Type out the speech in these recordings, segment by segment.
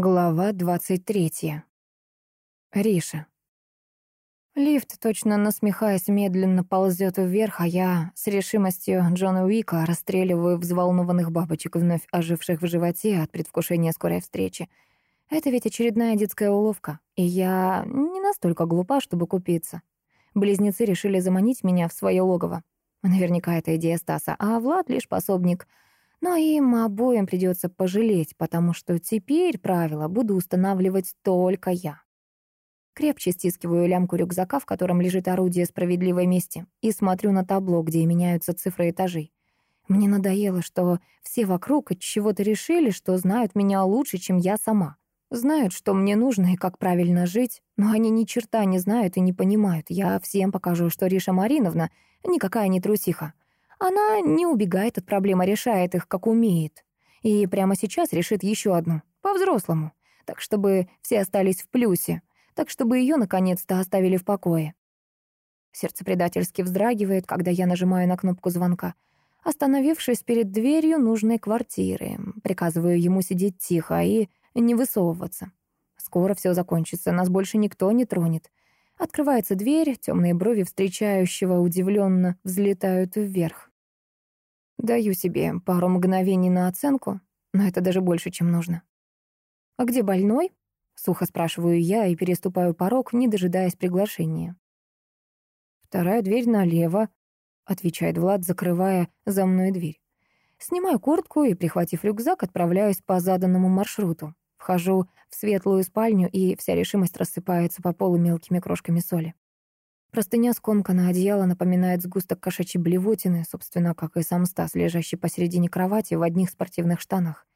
Глава 23. Риша. Лифт, точно насмехаясь, медленно ползет вверх, а я с решимостью Джона Уика расстреливаю взволнованных бабочек, вновь оживших в животе от предвкушения скорой встречи. Это ведь очередная детская уловка, и я не настолько глупа, чтобы купиться. Близнецы решили заманить меня в свое логово. Наверняка это идея Стаса, а Влад лишь пособник — но им обоим придется пожалеть, потому что теперь правила буду устанавливать только я. Крепче стискиваю лямку рюкзака, в котором лежит орудие справедливой мести, и смотрю на табло, где меняются цифры этажей. Мне надоело, что все вокруг от чего-то решили, что знают меня лучше, чем я сама. Знают, что мне нужно и как правильно жить, но они ни черта не знают и не понимают. Я всем покажу, что Риша Мариновна никакая не трусиха. Она не убегает от проблем, а решает их, как умеет. И прямо сейчас решит еще одну, по-взрослому, так чтобы все остались в плюсе, так чтобы ее наконец-то оставили в покое. Сердце предательски вздрагивает, когда я нажимаю на кнопку звонка. Остановившись перед дверью нужной квартиры, приказываю ему сидеть тихо и не высовываться. Скоро все закончится, нас больше никто не тронет. Открывается дверь, темные брови встречающего удивленно взлетают вверх. Даю себе пару мгновений на оценку, но это даже больше, чем нужно. «А где больной?» — сухо спрашиваю я и переступаю порог, не дожидаясь приглашения. «Вторая дверь налево», — отвечает Влад, закрывая за мной дверь. Снимаю куртку и, прихватив рюкзак, отправляюсь по заданному маршруту. Вхожу в светлую спальню, и вся решимость рассыпается по полу мелкими крошками соли. Простыня скомкана, одеяло напоминает сгусток кошачьей блевотины, собственно, как и сам Стас, лежащий посередине кровати в одних спортивных штанах.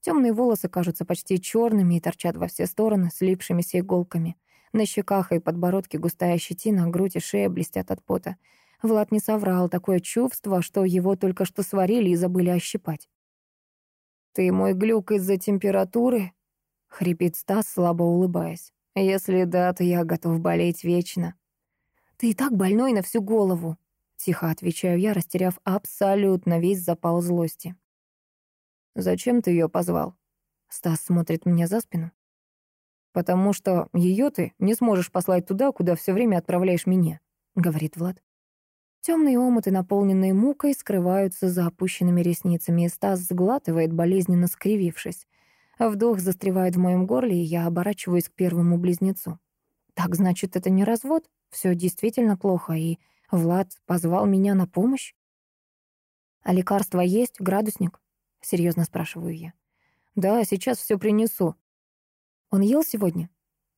Темные волосы кажутся почти черными и торчат во все стороны, слипшимися иголками. На щеках и подбородке густая щетина, грудь и шея блестят от пота. Влад не соврал, такое чувство, что его только что сварили и забыли ощипать. «Ты мой глюк из-за температуры?» — хрипит Стас, слабо улыбаясь. «Если да, то я готов болеть вечно». «Ты и так больной на всю голову», — тихо отвечаю я, растеряв абсолютно весь запал злости. «Зачем ты ее позвал?» Стас смотрит мне за спину. «Потому что ее ты не сможешь послать туда, куда все время отправляешь меня», — говорит Влад. Темные омуты, наполненные мукой, скрываются за опущенными ресницами, и Стас сглатывает, болезненно скривившись. Вдох застревает в моем горле, и я оборачиваюсь к первому близнецу. Так значит, это не развод? Все действительно плохо, и Влад позвал меня на помощь? «А лекарства есть, градусник?» — серьезно спрашиваю я. «Да, сейчас все принесу». «Он ел сегодня?»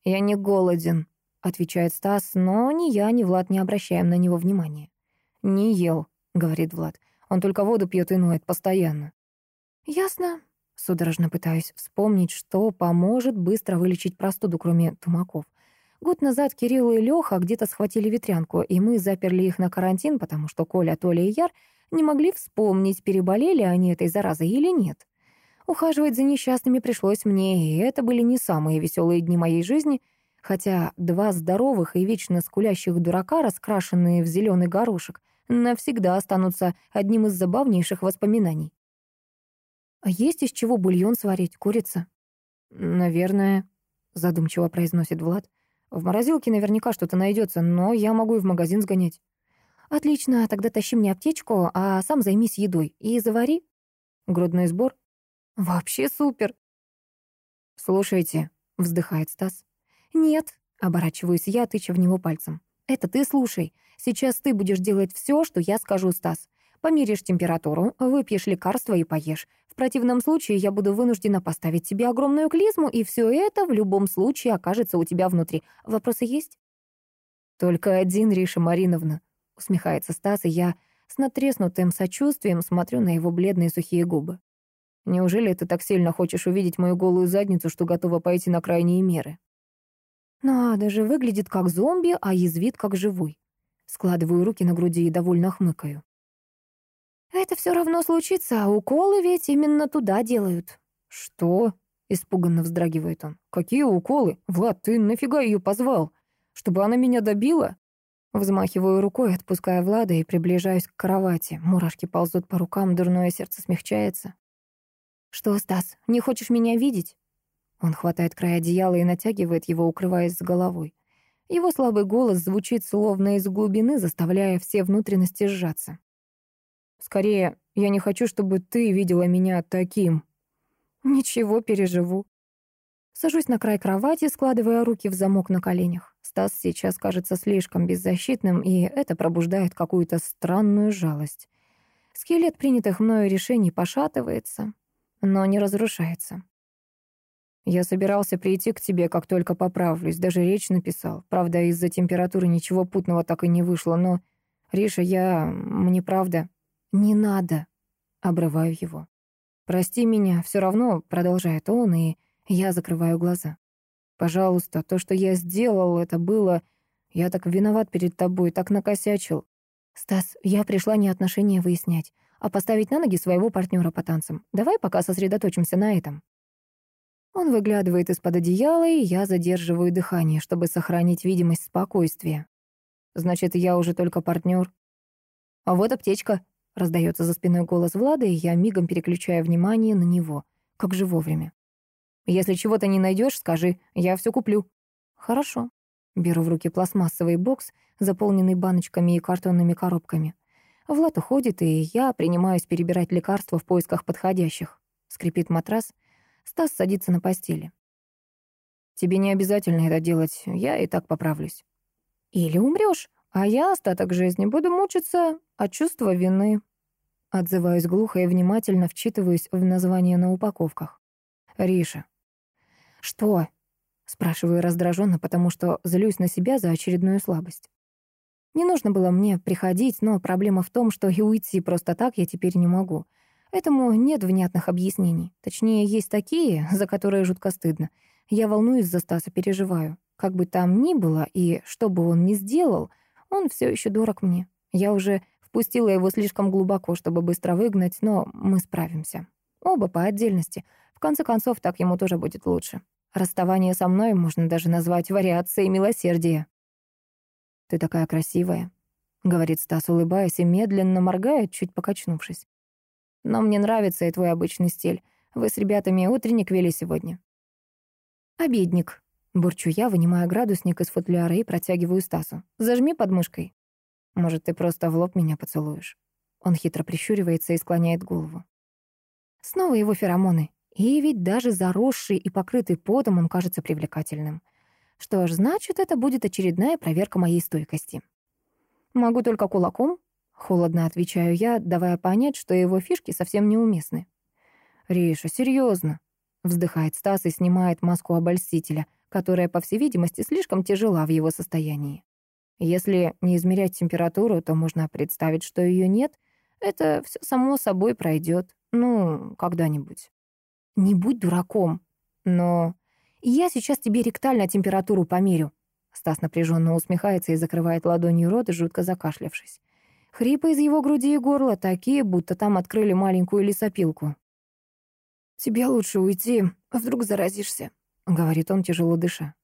«Я не голоден», — отвечает Стас, но ни я, ни Влад не обращаем на него внимания. «Не ел», — говорит Влад. «Он только воду пьет и ноет постоянно». «Ясно». Судорожно пытаюсь вспомнить, что поможет быстро вылечить простуду, кроме тумаков. Год назад Кирилл и Лёха где-то схватили ветрянку, и мы заперли их на карантин, потому что Коля, Толя и Яр не могли вспомнить, переболели они этой заразой или нет. Ухаживать за несчастными пришлось мне, и это были не самые веселые дни моей жизни, хотя два здоровых и вечно скулящих дурака, раскрашенные в зеленый горошек, навсегда останутся одним из забавнейших воспоминаний. «А есть из чего бульон сварить, курица?» «Наверное», — задумчиво произносит Влад. В морозилке наверняка что-то найдется, но я могу и в магазин сгонять. Отлично, тогда тащи мне аптечку, а сам займись едой. И завари. Грудной сбор. Вообще супер. Слушайте, вздыхает Стас. Нет, оборачиваюсь я, тыча в него пальцем. Это ты слушай. Сейчас ты будешь делать все, что я скажу, Стас. Померишь температуру, выпьешь лекарство и поешь. В противном случае я буду вынуждена поставить тебе огромную клизму, и все это в любом случае окажется у тебя внутри. Вопросы есть? Только один, Риша Мариновна, усмехается Стас, и я с натреснутым сочувствием смотрю на его бледные сухие губы. Неужели ты так сильно хочешь увидеть мою голую задницу, что готова пойти на крайние меры? Надо же, выглядит как зомби, а язвит как живой. Складываю руки на груди и довольно хмыкаю. Это все равно случится, а уколы ведь именно туда делают. Что? Испуганно вздрагивает он. Какие уколы? Влад, ты нафига ее позвал? Чтобы она меня добила? Взмахиваю рукой, отпуская Влада и приближаюсь к кровати. Мурашки ползут по рукам, дурное сердце смягчается. «Что, Стас, не хочешь меня видеть?» Он хватает край одеяла и натягивает его, укрываясь с головой. Его слабый голос звучит словно из глубины, заставляя все внутренности сжаться. «Скорее, я не хочу, чтобы ты видела меня таким». «Ничего, переживу». Сажусь на край кровати, складывая руки в замок на коленях. Стас сейчас кажется слишком беззащитным, и это пробуждает какую-то странную жалость. Скелет принятых мною решений пошатывается, но не разрушается. Я собирался прийти к тебе, как только поправлюсь, даже речь написал. Правда, из-за температуры ничего путного так и не вышло, но... Риша, я... мне правда... Не надо. Обрываю его. Прости меня, все равно, продолжает он, и я закрываю глаза. Пожалуйста, то, что я сделал, это было... Я так виноват перед тобой, так накосячил. Стас, я пришла не отношения выяснять, а поставить на ноги своего партнера по танцам. Давай пока сосредоточимся на этом. Он выглядывает из-под одеяла, и я задерживаю дыхание, чтобы сохранить видимость спокойствия. Значит, я уже только партнер. А вот аптечка. Раздается за спиной голос Влада, и я мигом переключаю внимание на него. Как же вовремя. Если чего-то не найдешь, скажи, я все куплю. Хорошо. Беру в руки пластмассовый бокс, заполненный баночками и картонными коробками. Влад уходит, и я принимаюсь перебирать лекарства в поисках подходящих. Скрипит матрас — Стас садится на постели. «Тебе не обязательно это делать, я и так поправлюсь». «Или умрёшь, а я остаток жизни буду мучиться от чувства вины». Отзываюсь глухо и внимательно вчитываюсь в названия на упаковках. «Риша». «Что?» — спрашиваю раздраженно, потому что злюсь на себя за очередную слабость. Не нужно было мне приходить, но проблема в том, что и уйти просто так я теперь не могу. Этому нет внятных объяснений. Точнее, есть такие, за которые жутко стыдно. Я волнуюсь за Стаса, переживаю. Как бы там ни было, и что бы он ни сделал, он все еще дорог мне. Я уже впустила его слишком глубоко, чтобы быстро выгнать, но мы справимся. Оба по отдельности. В конце концов, так ему тоже будет лучше. Расставание со мной можно даже назвать вариацией милосердия. «Ты такая красивая», — говорит Стас, улыбаясь и медленно моргает, чуть покачнувшись. Но мне нравится и твой обычный стиль. Вы с ребятами утренник вели сегодня». «Обедник», — бурчу я, вынимая градусник из футляра и протягиваю Стасу. «Зажми подмышкой». «Может, ты просто в лоб меня поцелуешь?» Он хитро прищуривается и склоняет голову. Снова его феромоны. И ведь даже заросший и покрытый потом он кажется привлекательным. Что ж, значит, это будет очередная проверка моей стойкости. Могу только кулаком, Холодно отвечаю я, давая понять, что его фишки совсем неуместны. «Риша, серьезно, вздыхает Стас и снимает маску обольстителя, которая, по всей видимости, слишком тяжела в его состоянии. Если не измерять температуру, то можно представить, что ее нет. Это все само собой пройдет. Ну, когда-нибудь. Не будь дураком. Но я сейчас тебе ректально температуру померю. Стас напряженно усмехается и закрывает ладонью рот, жутко закашлявшись. Хрипы из его груди и горла такие, будто там открыли маленькую лесопилку. «Тебе лучше уйти, а вдруг заразишься», — говорит он, тяжело дыша.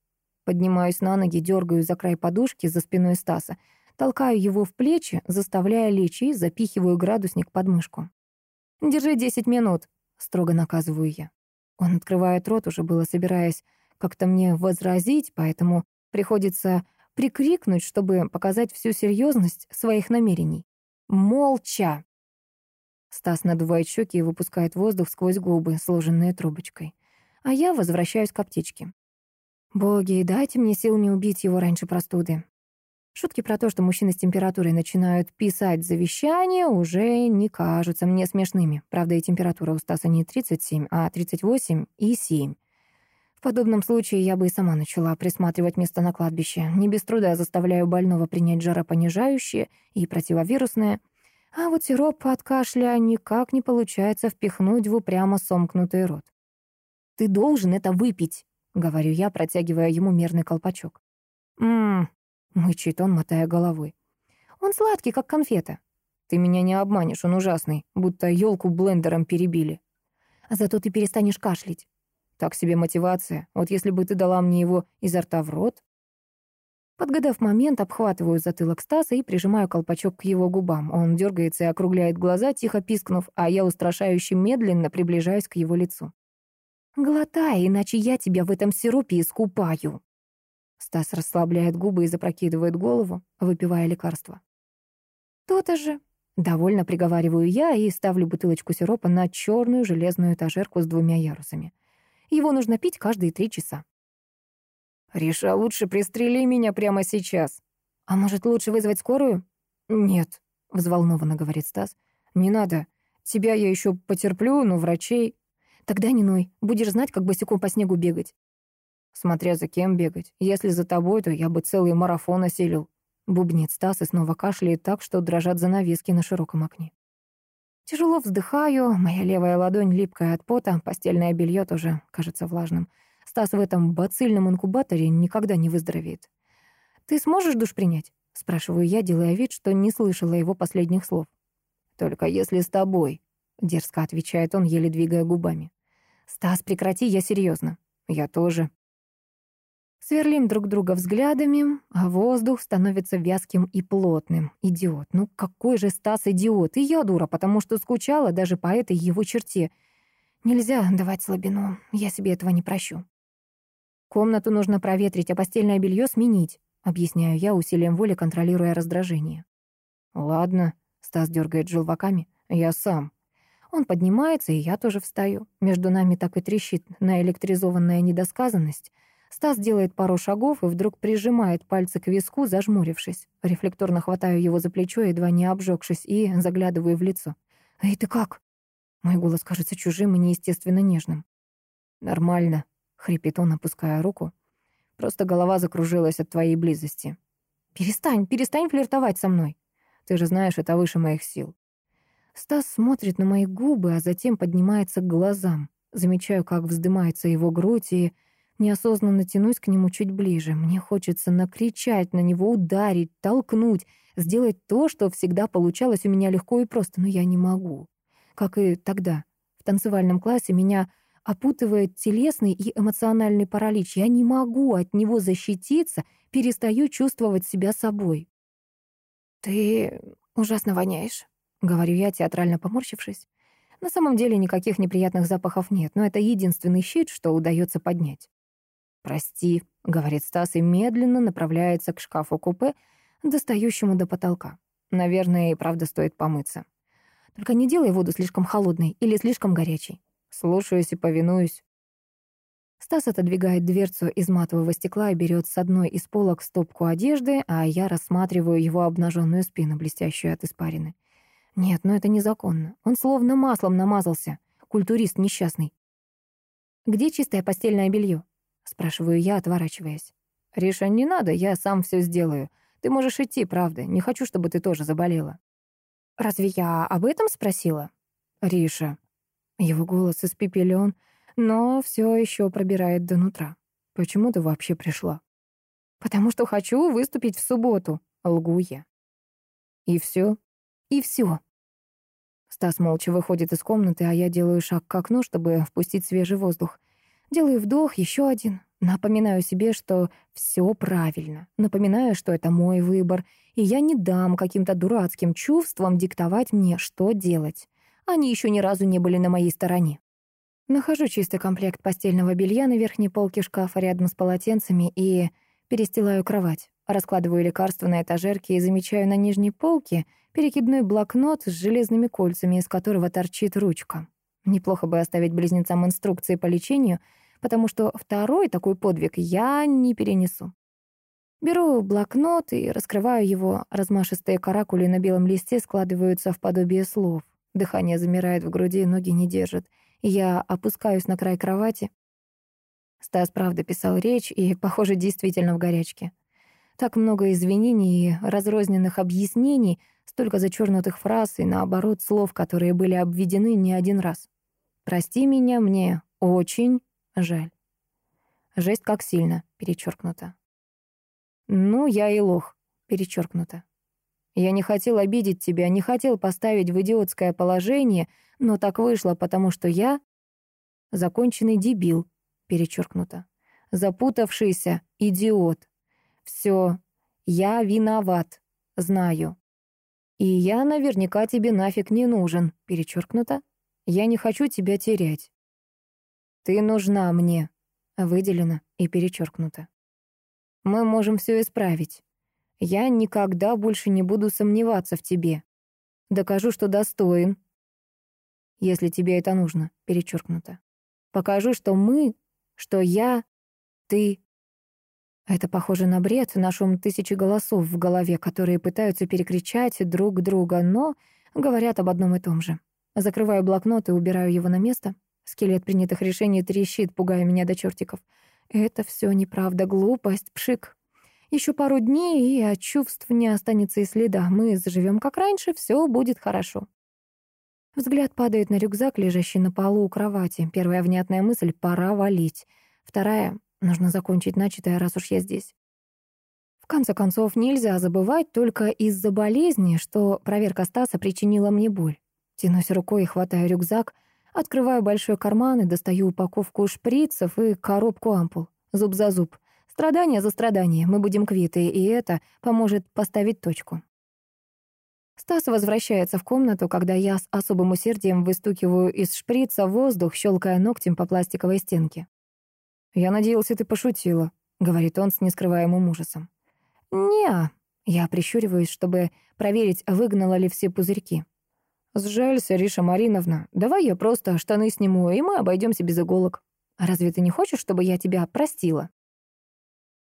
Поднимаюсь на ноги, дергаю за край подушки за спиной Стаса, толкаю его в плечи, заставляя лечь и запихиваю градусник под мышку. «Держи десять минут», — строго наказываю я. Он открывает рот, уже было собираясь как-то мне возразить, поэтому приходится прикрикнуть, чтобы показать всю серьезность своих намерений. Молча. Стас надувает щеки и выпускает воздух сквозь губы, сложенные трубочкой. А я возвращаюсь к аптечке. Боги, дайте мне сил не убить его раньше простуды. Шутки про то, что мужчины с температурой начинают писать завещание, уже не кажутся мне смешными. Правда, и температура у Стаса не 37, а 38 и 7. В подобном случае я бы и сама начала присматривать место на кладбище. Не без труда заставляю больного принять жаропонижающее и противовирусное. А вот сироп от кашля никак не получается впихнуть в упрямо сомкнутый рот. «Ты должен это выпить», — говорю я, протягивая ему мерный колпачок. «Ммм», — мычит он, мотая головой. «Он сладкий, как конфета». «Ты меня не обманешь, он ужасный, будто елку блендером перебили». «Зато ты перестанешь кашлять». Так себе мотивация. Вот если бы ты дала мне его изо рта в рот. Подгадав момент, обхватываю затылок Стаса и прижимаю колпачок к его губам. Он дергается и округляет глаза, тихо пискнув, а я устрашающе медленно приближаюсь к его лицу. Глотай, иначе я тебя в этом сиропе искупаю. Стас расслабляет губы и запрокидывает голову, выпивая лекарство. То-то же. Довольно приговариваю я и ставлю бутылочку сиропа на черную железную этажерку с двумя ярусами. Его нужно пить каждые три часа. «Риша, лучше пристрели меня прямо сейчас». «А может, лучше вызвать скорую?» «Нет», — взволнованно говорит Стас. «Не надо. Тебя я еще потерплю, но врачей...» «Тогда не ной. Будешь знать, как босиком по снегу бегать». «Смотря за кем бегать. Если за тобой, то я бы целый марафон осилил». Бубнит Стас и снова кашляет так, что дрожат занавески на широком окне. Тяжело вздыхаю, моя левая ладонь липкая от пота, постельное белье тоже кажется влажным. Стас в этом бацильном инкубаторе никогда не выздоровеет. «Ты сможешь душ принять?» — спрашиваю я, делая вид, что не слышала его последних слов. «Только если с тобой», — дерзко отвечает он, еле двигая губами. «Стас, прекрати, я серьезно. Я тоже». Сверлим друг друга взглядами, а воздух становится вязким и плотным. Идиот. Ну какой же Стас идиот? И я дура, потому что скучала даже по этой его черте. Нельзя давать слабину. Я себе этого не прощу. Комнату нужно проветрить, а постельное белье сменить, объясняю я усилием воли, контролируя раздражение. Ладно, Стас дергает желваками. Я сам. Он поднимается, и я тоже встаю. Между нами так и трещит наэлектризованная недосказанность — Стас делает пару шагов и вдруг прижимает пальцы к виску, зажмурившись. Рефлекторно хватаю его за плечо, едва не обжегшись, и заглядываю в лицо. «Эй, ты как?» Мой голос кажется чужим и неестественно нежным. «Нормально», — хрипит он, опуская руку. «Просто голова закружилась от твоей близости». «Перестань, перестань флиртовать со мной. Ты же знаешь, это выше моих сил». Стас смотрит на мои губы, а затем поднимается к глазам. Замечаю, как вздымается его грудь, и Неосознанно тянусь к нему чуть ближе. Мне хочется накричать на него, ударить, толкнуть, сделать то, что всегда получалось у меня легко и просто, но я не могу. Как и тогда. В танцевальном классе меня опутывает телесный и эмоциональный паралич. Я не могу от него защититься, перестаю чувствовать себя собой. «Ты ужасно воняешь», — говорю я, театрально поморщившись. На самом деле никаких неприятных запахов нет, но это единственный щит, что удается поднять. «Прости», — говорит Стас и медленно направляется к шкафу-купе, достающему до потолка. Наверное, и правда стоит помыться. Только не делай воду слишком холодной или слишком горячей. Слушаюсь и повинуюсь. Стас отодвигает дверцу из матового стекла и берет с одной из полок стопку одежды, а я рассматриваю его обнаженную спину, блестящую от испарины. Нет, ну это незаконно. Он словно маслом намазался. Культурист несчастный. Где чистое постельное белье? Спрашиваю я, отворачиваясь. «Риша, не надо, я сам все сделаю. Ты можешь идти, правда. Не хочу, чтобы ты тоже заболела». «Разве я об этом спросила?» «Риша». Его голос испепелен, но все еще пробирает до нутра. «Почему ты вообще пришла?» «Потому что хочу выступить в субботу», — лгу я. «И все?» «И все». Стас молча выходит из комнаты, а я делаю шаг к окну, чтобы впустить свежий воздух. Делаю вдох, еще один. Напоминаю себе, что все правильно. Напоминаю, что это мой выбор, и я не дам каким-то дурацким чувствам диктовать мне, что делать. Они еще ни разу не были на моей стороне. Нахожу чистый комплект постельного белья на верхней полке шкафа рядом с полотенцами и перестилаю кровать. Раскладываю лекарства на этажерке и замечаю на нижней полке перекидной блокнот с железными кольцами, из которого торчит ручка. Неплохо бы оставить близнецам инструкции по лечению — потому что второй такой подвиг я не перенесу. Беру блокнот и раскрываю его. Размашистые каракули на белом листе складываются в подобие слов. Дыхание замирает в груди, ноги не держат. Я опускаюсь на край кровати. Стас правда писал речь и, похоже, действительно в горячке. Так много извинений и разрозненных объяснений, столько зачернутых фраз и, наоборот, слов, которые были обведены не один раз. «Прости меня, мне очень Жаль. Жесть как сильно, перечеркнуто. Ну, я и лох, перечеркнуто. Я не хотел обидеть тебя, не хотел поставить в идиотское положение, но так вышло, потому что я законченный дебил, перечеркнуто. Запутавшийся идиот. Все, я виноват, знаю. И я наверняка тебе нафиг не нужен, перечеркнуто. Я не хочу тебя терять. ты нужна мне. Выделено и перечеркнуто. Мы можем все исправить. Я никогда больше не буду сомневаться в тебе. Докажу, что достоин. Если тебе это нужно, перечеркнуто. Покажу, что мы, что я, ты. Это похоже на бред, на шум тысячи голосов в голове, которые пытаются перекричать друг друга, но говорят об одном и том же. Закрываю блокнот и убираю его на место. Скелет принятых решений трещит, пугая меня до чертиков. Это все неправда, глупость, пшик. Еще пару дней, и от чувств не останется и следа. Мы заживем как раньше, все будет хорошо. Взгляд падает на рюкзак, лежащий на полу у кровати. Первая внятная мысль — пора валить. Вторая — нужно закончить начатое, раз уж я здесь. В конце концов, нельзя забывать только из-за болезни, что проверка Стаса причинила мне боль. Тянусь рукой и хватаю рюкзак, открываю большой карман и достаю упаковку шприцев и коробку ампул. Зуб за зуб. Страдание за страдание. Мы будем квиты, и это поможет поставить точку. Стас возвращается в комнату, когда я с особым усердием выстукиваю из шприца воздух, щелкая ногтем по пластиковой стенке. «Я надеялся, ты пошутила», — говорит он с нескрываемым ужасом. не Я прищуриваюсь, чтобы проверить, выгнала ли все пузырьки. «Сжалься, Риша Мариновна. Давай я просто штаны сниму, и мы обойдемся без иголок. Разве ты не хочешь, чтобы я тебя простила?»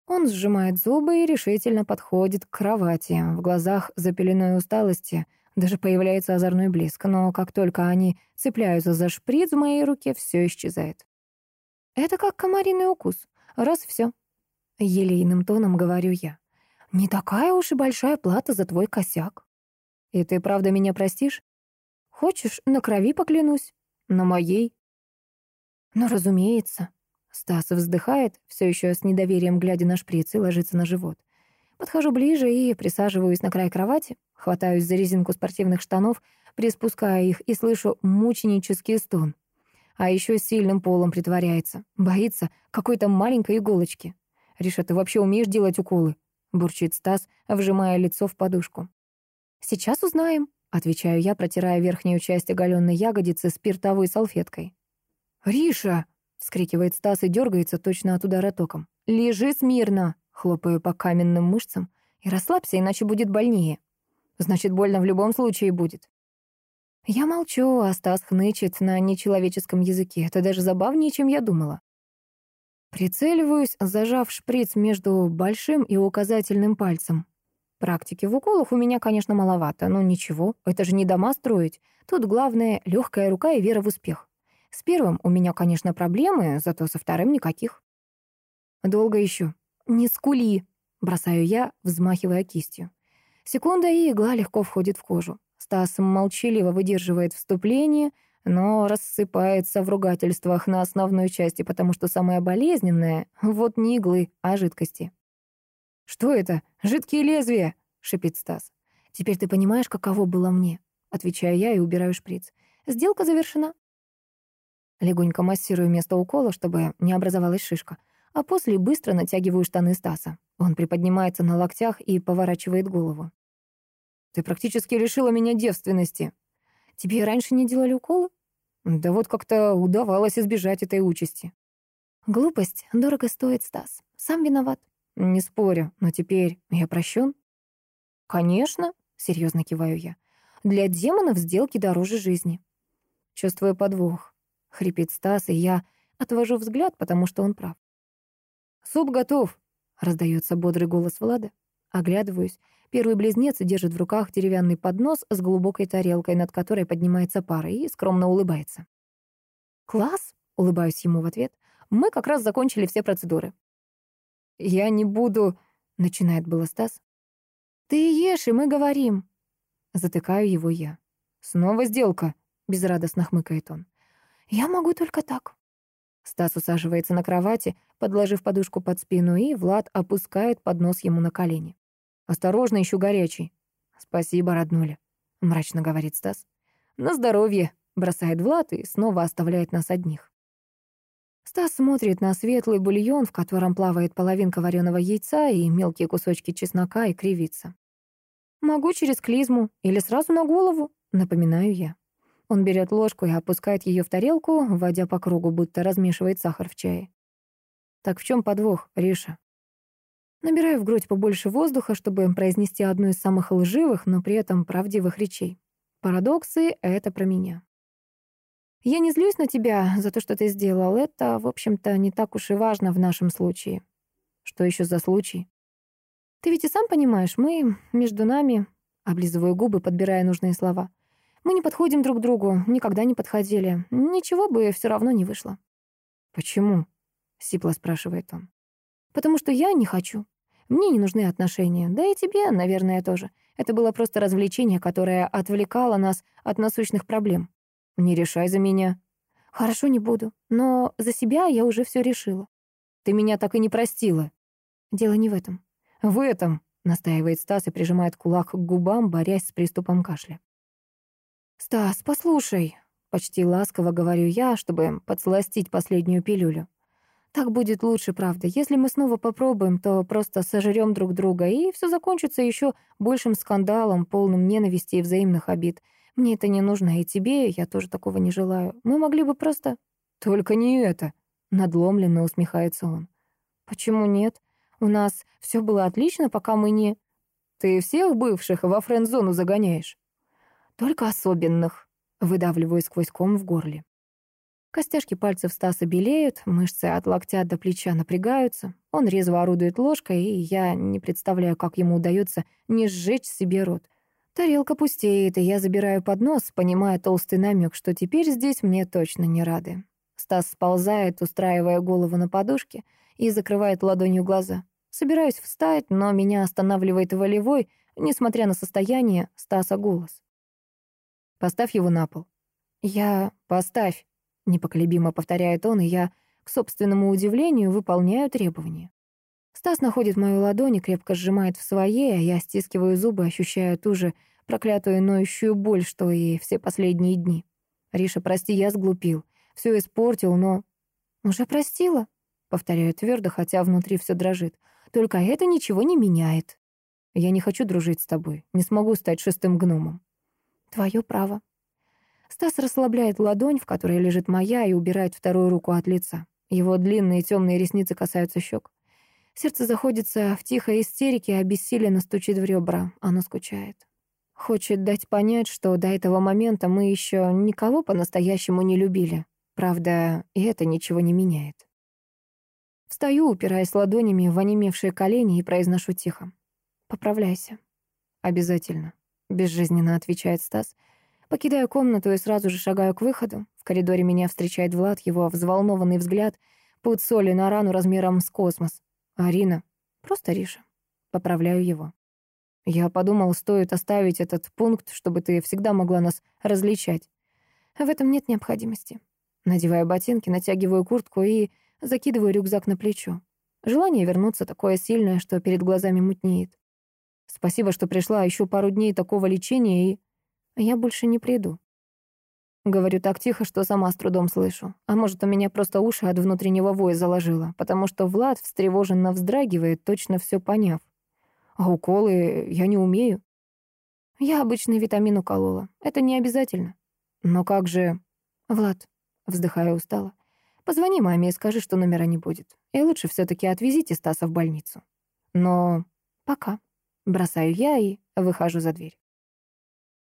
Он сжимает зубы и решительно подходит к кровати. В глазах за пеленой усталости даже появляется озорной блеск, но как только они цепляются за шприц в моей руке, все исчезает. «Это как комариный укус. Раз все. Елейным тоном говорю я. «Не такая уж и большая плата за твой косяк». «И ты правда меня простишь?» Хочешь, на крови поклянусь? На моей? Ну, разумеется. Стас вздыхает, все еще с недоверием глядя на шприц и ложится на живот. Подхожу ближе и присаживаюсь на край кровати, хватаюсь за резинку спортивных штанов, приспуская их и слышу мученический стон. А еще сильным полом притворяется, боится какой-то маленькой иголочки. «Риша, ты вообще умеешь делать уколы?» — бурчит Стас, вжимая лицо в подушку. «Сейчас узнаем», Отвечаю я, протирая верхнюю часть оголенной ягодицы спиртовой салфеткой. «Риша!» — вскрикивает Стас и дергается точно от удара током. «Лежи смирно!» — хлопаю по каменным мышцам. «И расслабься, иначе будет больнее. Значит, больно в любом случае будет». Я молчу, а Стас хнычет на нечеловеческом языке. Это даже забавнее, чем я думала. Прицеливаюсь, зажав шприц между большим и указательным пальцем. Практики в уколах у меня, конечно, маловато, но ничего, это же не дома строить. Тут главное — легкая рука и вера в успех. С первым у меня, конечно, проблемы, зато со вторым никаких. Долго еще. Не скули, бросаю я, взмахивая кистью. Секунда, и игла легко входит в кожу. Стас молчаливо выдерживает вступление, но рассыпается в ругательствах на основной части, потому что самое болезненное — вот не иглы, а жидкости. «Что это? Жидкие лезвия!» — шипит Стас. «Теперь ты понимаешь, каково было мне?» Отвечаю я и убираю шприц. «Сделка завершена». Легонько массирую место укола, чтобы не образовалась шишка, а после быстро натягиваю штаны Стаса. Он приподнимается на локтях и поворачивает голову. «Ты практически лишила меня девственности. Тебе раньше не делали уколы?» «Да вот как-то удавалось избежать этой участи». «Глупость дорого стоит, Стас. Сам виноват. Не спорю, но теперь я прощен? Конечно, серьезно киваю я. Для демонов сделки дороже жизни. Чувствую подвох. Хрипит Стас, и я отвожу взгляд, потому что он прав. «Суп готов!» — раздается бодрый голос Влада. Оглядываюсь. Первый близнец держит в руках деревянный поднос с глубокой тарелкой, над которой поднимается пара, и скромно улыбается. «Класс!» — улыбаюсь ему в ответ. «Мы как раз закончили все процедуры. «Я не буду...» — начинает было Стас. «Ты ешь, и мы говорим». Затыкаю его я. «Снова сделка», — безрадостно хмыкает он. «Я могу только так». Стас усаживается на кровати, подложив подушку под спину, и Влад опускает поднос ему на колени. «Осторожно, еще горячий». «Спасибо, роднуля», — мрачно говорит Стас. «На здоровье», — бросает Влад и снова оставляет нас одних. Стас смотрит на светлый бульон, в котором плавает половинка вареного яйца и мелкие кусочки чеснока, и кривится. «Могу через клизму или сразу на голову», — напоминаю я. Он берет ложку и опускает ее в тарелку, вводя по кругу, будто размешивает сахар в чае. Так в чем подвох, Риша? Набираю в грудь побольше воздуха, чтобы произнести одну из самых лживых, но при этом правдивых речей. Парадоксы — это про меня. Я не злюсь на тебя за то, что ты сделал. Это, в общем-то, не так уж и важно в нашем случае. Что еще за случай? Ты ведь и сам понимаешь, мы между нами... Облизываю губы, подбирая нужные слова. Мы не подходим друг другу, никогда не подходили. Ничего бы все равно не вышло. «Почему?» — сипло спрашивает он. «Потому что я не хочу. Мне не нужны отношения. Да и тебе, наверное, тоже. Это было просто развлечение, которое отвлекало нас от насущных проблем. Не решай за меня». «Хорошо, не буду. Но за себя я уже все решила». «Ты меня так и не простила». «Дело не в этом». «В этом», — настаивает Стас и прижимает кулак к губам, борясь с приступом кашля. «Стас, послушай», — почти ласково говорю я, чтобы подсластить последнюю пилюлю. «Так будет лучше, правда. Если мы снова попробуем, то просто сожрем друг друга, и все закончится еще большим скандалом, полным ненависти и взаимных обид. Мне это не нужно, и тебе я тоже такого не желаю. Мы могли бы просто...» «Только не это», — надломленно усмехается он. «Почему нет? У нас все было отлично, пока мы не...» «Ты всех бывших во френд-зону загоняешь?» Только особенных. Выдавливаю сквозь ком в горле. Костяшки пальцев Стаса белеют, мышцы от локтя до плеча напрягаются. Он резво орудует ложкой, и я не представляю, как ему удается не сжечь себе рот. Тарелка пустеет, и я забираю поднос, понимая толстый намек, что теперь здесь мне точно не рады. Стас сползает, устраивая голову на подушке, и закрывает ладонью глаза. Собираюсь встать, но меня останавливает волевой, несмотря на состояние, Стаса голос. Поставь его на пол». «Я... Поставь», — непоколебимо повторяет он, и я, к собственному удивлению, выполняю требования. Стас находит мою ладонь и крепко сжимает в своей, а я стискиваю зубы, ощущая ту же проклятую ноющую боль, что и все последние дни. «Риша, прости, я сглупил. Все испортил, но...» «Уже простила?» — повторяю твердо, хотя внутри все дрожит. «Только это ничего не меняет. Я не хочу дружить с тобой. Не смогу стать шестым гномом. Твое право. Стас расслабляет ладонь, в которой лежит моя, и убирает вторую руку от лица. Его длинные темные ресницы касаются щек. Сердце заходится в тихой истерике, обессиленно стучит в ребра. Оно скучает. Хочет дать понять, что до этого момента мы еще никого по-настоящему не любили. Правда, и это ничего не меняет. Встаю, упираясь ладонями в онемевшие колени и произношу тихо. «Поправляйся». «Обязательно». Безжизненно отвечает Стас. Покидаю комнату и сразу же шагаю к выходу. В коридоре меня встречает Влад, его взволнованный взгляд, путь соли на рану размером с космос. Арина. Просто Риша. Поправляю его. Я подумал, стоит оставить этот пункт, чтобы ты всегда могла нас различать. В этом нет необходимости. Надеваю ботинки, натягиваю куртку и закидываю рюкзак на плечо. Желание вернуться такое сильное, что перед глазами мутнеет. Спасибо, что пришла, еще пару дней такого лечения, и... Я больше не приду. Говорю так тихо, что сама с трудом слышу. А может, у меня просто уши от внутреннего воя заложило, потому что Влад встревоженно вздрагивает, точно все поняв. А уколы я не умею. Я обычный витамин уколола. Это не обязательно. Но как же... Влад, вздыхая устало, позвони маме и скажи, что номера не будет. И лучше все таки отвезите Стаса в больницу. Но пока. Бросаю я и выхожу за дверь.